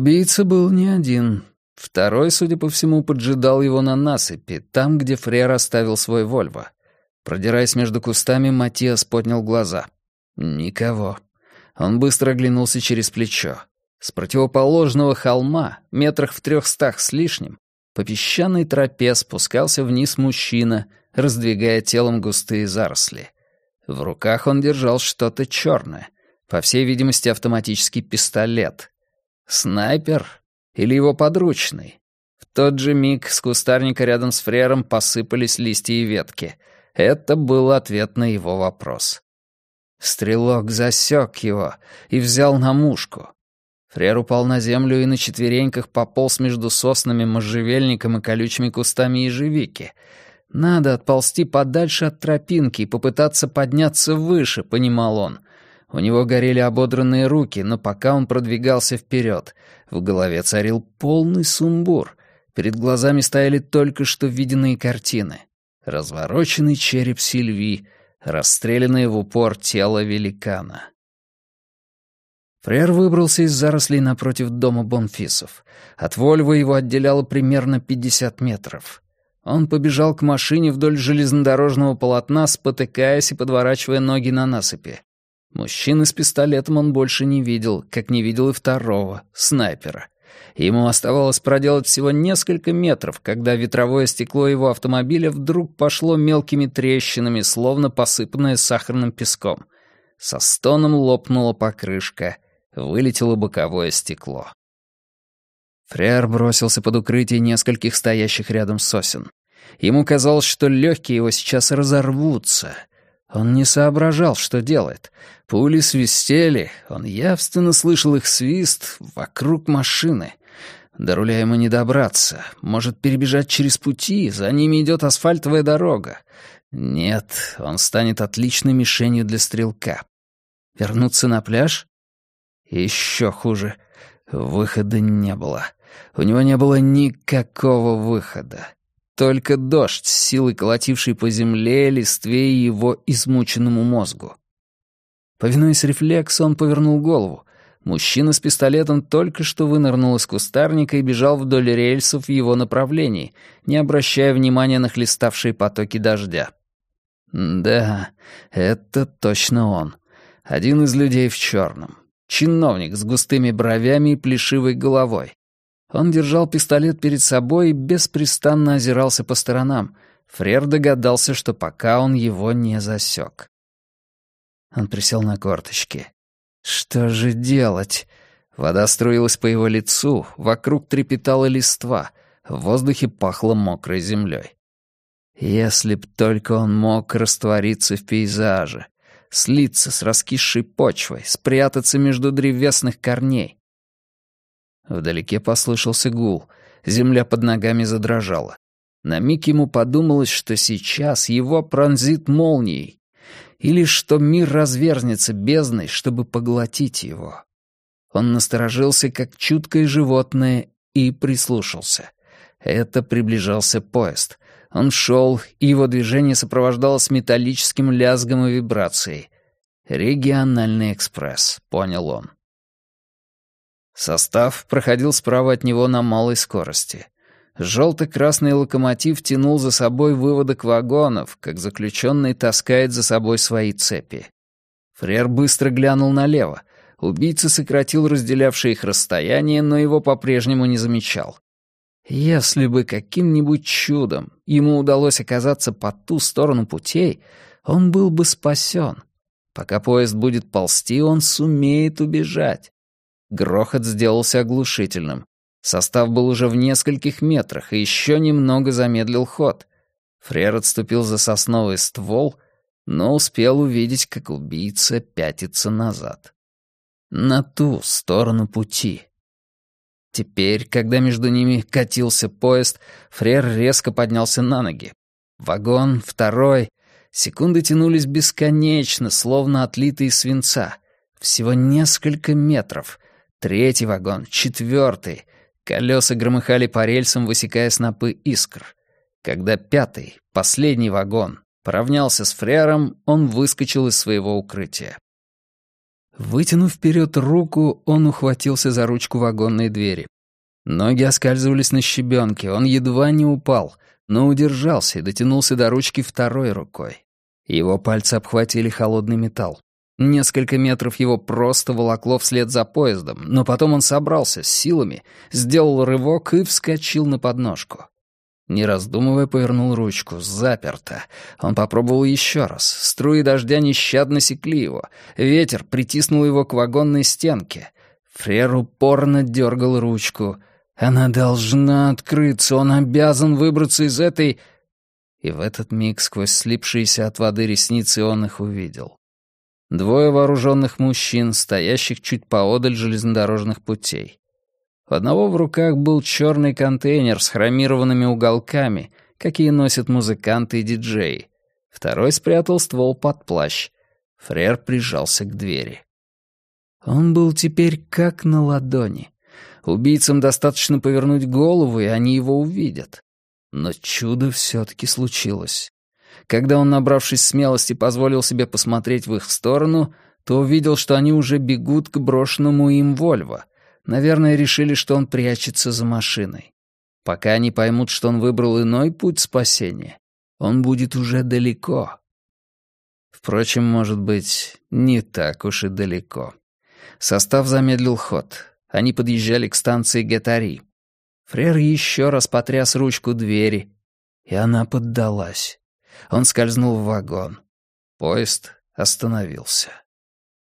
Убийца был не один. Второй, судя по всему, поджидал его на насыпи, там, где Фрер оставил свой Вольво. Продираясь между кустами, Матиас поднял глаза. Никого. Он быстро оглянулся через плечо. С противоположного холма, метрах в трехстах с лишним, по песчаной тропе спускался вниз мужчина, раздвигая телом густые заросли. В руках он держал что-то черное, по всей видимости, автоматический пистолет. Снайпер или его подручный? В тот же миг с кустарника рядом с фрером посыпались листья и ветки. Это был ответ на его вопрос. Стрелок засек его и взял на мушку. Фрер упал на землю и на четвереньках пополз между соснами, можжевельником и колючими кустами ежевики. Надо отползти подальше от тропинки и попытаться подняться выше, понимал он. У него горели ободранные руки, но пока он продвигался вперед, в голове царил полный сумбур. Перед глазами стояли только что виденные картины. Развороченный череп Сильви, расстрелянное в упор тело великана. Фрер выбрался из зарослей напротив дома Бонфисов. От Вольво его отделяло примерно 50 метров. Он побежал к машине вдоль железнодорожного полотна, спотыкаясь и подворачивая ноги на насыпи. Мужчины с пистолетом он больше не видел, как не видел и второго, снайпера. Ему оставалось проделать всего несколько метров, когда ветровое стекло его автомобиля вдруг пошло мелкими трещинами, словно посыпанное сахарным песком. Со стоном лопнула покрышка — вылетело боковое стекло. Фрер бросился под укрытие нескольких стоящих рядом сосен. Ему казалось, что легкие его сейчас разорвутся. Он не соображал, что делает. Пули свистели, он явственно слышал их свист вокруг машины. До руля ему не добраться. Может перебежать через пути, за ними идет асфальтовая дорога. Нет, он станет отличной мишенью для стрелка. Вернуться на пляж? Еще хуже. Выхода не было. У него не было никакого выхода. Только дождь, с силой колотивший по земле, листве и его измученному мозгу. Повинуясь рефлексу, он повернул голову. Мужчина с пистолетом только что вынырнул из кустарника и бежал вдоль рельсов в его направлении, не обращая внимания на хлеставшие потоки дождя. Да, это точно он. Один из людей в черном. Чиновник с густыми бровями и плешивой головой. Он держал пистолет перед собой и беспрестанно озирался по сторонам. Фрер догадался, что пока он его не засек. Он присел на корточки. «Что же делать?» Вода струилась по его лицу, вокруг трепетала листва, в воздухе пахло мокрой землей. Если б только он мог раствориться в пейзаже, слиться с раскисшей почвой, спрятаться между древесных корней. Вдалеке послышался гул, земля под ногами задрожала. На миг ему подумалось, что сейчас его пронзит молнией, или что мир развернется бездной, чтобы поглотить его. Он насторожился, как чуткое животное, и прислушался. Это приближался поезд. Он шел, и его движение сопровождалось металлическим лязгом и вибрацией. «Региональный экспресс», — понял он. Состав проходил справа от него на малой скорости. Желто-красный локомотив тянул за собой выводок вагонов, как заключенный таскает за собой свои цепи. Фрер быстро глянул налево. Убийца сократил разделявшее их расстояние, но его по-прежнему не замечал. Если бы каким-нибудь чудом ему удалось оказаться по ту сторону путей, он был бы спасен. Пока поезд будет ползти, он сумеет убежать. Грохот сделался оглушительным. Состав был уже в нескольких метрах и еще немного замедлил ход. Фрер отступил за сосновый ствол, но успел увидеть, как убийца пятится назад. На ту сторону пути. Теперь, когда между ними катился поезд, Фрер резко поднялся на ноги. Вагон, второй. Секунды тянулись бесконечно, словно отлитые свинца. Всего несколько метров. Третий вагон, четвертый. Колеса громыхали по рельсам, высекая снопы искр. Когда пятый, последний вагон, поравнялся с Фрером, он выскочил из своего укрытия. Вытянув вперед руку, он ухватился за ручку вагонной двери. Ноги оскальзывались на щебенке, он едва не упал, но удержался и дотянулся до ручки второй рукой. Его пальцы обхватили холодный металл. Несколько метров его просто волокло вслед за поездом, но потом он собрался с силами, сделал рывок и вскочил на подножку. Не раздумывая, повернул ручку. Заперто. Он попробовал еще раз. Струи дождя нещадно секли его. Ветер притиснул его к вагонной стенке. Фрер упорно дергал ручку. Она должна открыться, он обязан выбраться из этой... И в этот миг сквозь слипшиеся от воды ресницы он их увидел. Двое вооруженных мужчин, стоящих чуть поодаль железнодорожных путей. У одного в руках был черный контейнер с хромированными уголками, какие носят музыканты и диджеи. Второй спрятал ствол под плащ. Фрер прижался к двери. Он был теперь как на ладони. Убийцам достаточно повернуть голову, и они его увидят. Но чудо все-таки случилось. Когда он, набравшись смелости, позволил себе посмотреть в их сторону, то увидел, что они уже бегут к брошенному им Вольво. Наверное, решили, что он прячется за машиной. Пока они поймут, что он выбрал иной путь спасения, он будет уже далеко. Впрочем, может быть, не так уж и далеко. Состав замедлил ход. Они подъезжали к станции Гетари. Фрер еще раз потряс ручку двери, и она поддалась. Он скользнул в вагон. Поезд остановился.